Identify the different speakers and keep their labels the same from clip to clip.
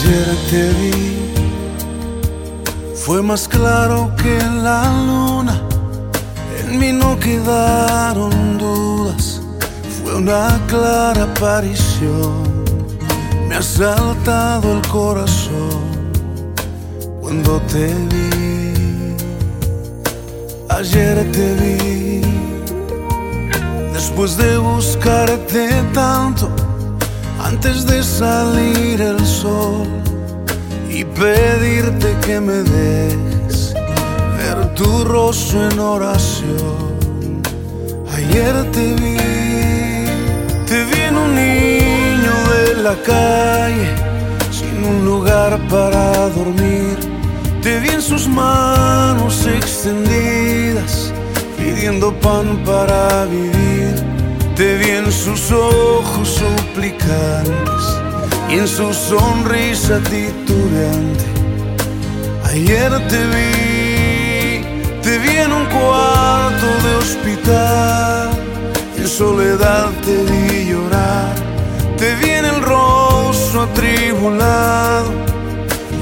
Speaker 1: Ayer te vi, fue más claro que la luna. En mí no quedaron dudas, fue una clara aparición. Me ha saltado el corazón cuando te vi. Ayer te vi, después de buscarte tanto antes de salir el sol y pedirte que me dejes ver tu rostro en oración. Ayer te vi, te vi en un niño de la calle, sin un lugar para dormir. Te vi en sus manos extendidas, pidiendo pan para vivir te vi en sus ojos suplicantes y en su sonrisa titubeante. Ayer te vi, te vi en un cuarto de hospital. En soledad te vi llorar, te vi en el rostro atribulado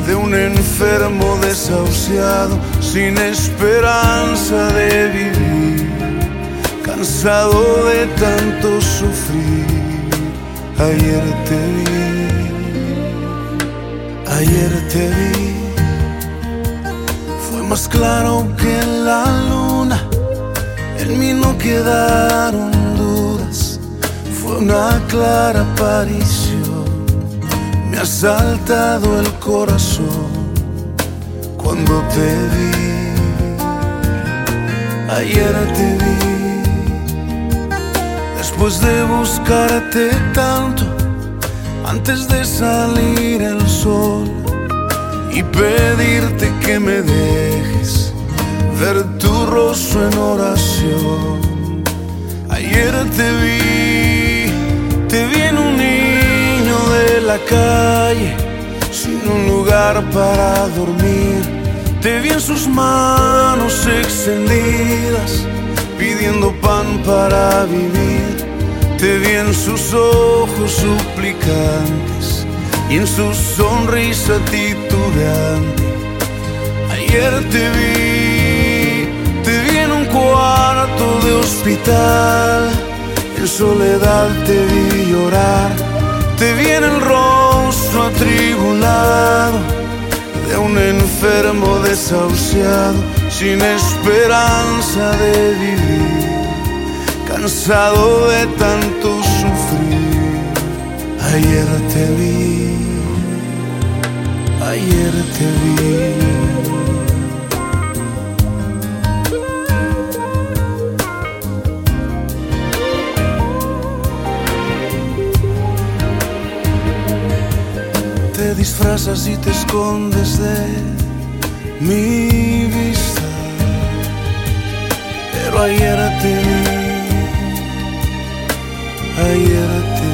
Speaker 1: de un enfermo desahuciado sin esperanza de vivir cansado de tanto sufrir. Ayer te vi, ayer te vi, fue más claro que la luna. En mí no quedaron dudas, fue una clara aparición. Me ha saltado el corazón cuando te vi. Ayer te vi después de buscarte tanto, antes de salir el sol y pedirte que me dejes ver tu rostro en oración. Ayer te vi, te vi en un niño de la calle, sin un lugar para dormir. Te vi en sus manos extendidas, pidiendo pan para vivir te vi en sus ojos suplicantes y en su sonrisa titubeante. Ayer te vi, te vi en un cuarto de hospital. En soledad te vi llorar, te vi en el rostro atribulado de un enfermo desahuciado sin esperanza de vivir cansado de tanto sufrir. Ayer te vi, ayer te vi. Te disfrazas y te escondes de mi vista, pero ayer te vi ayer te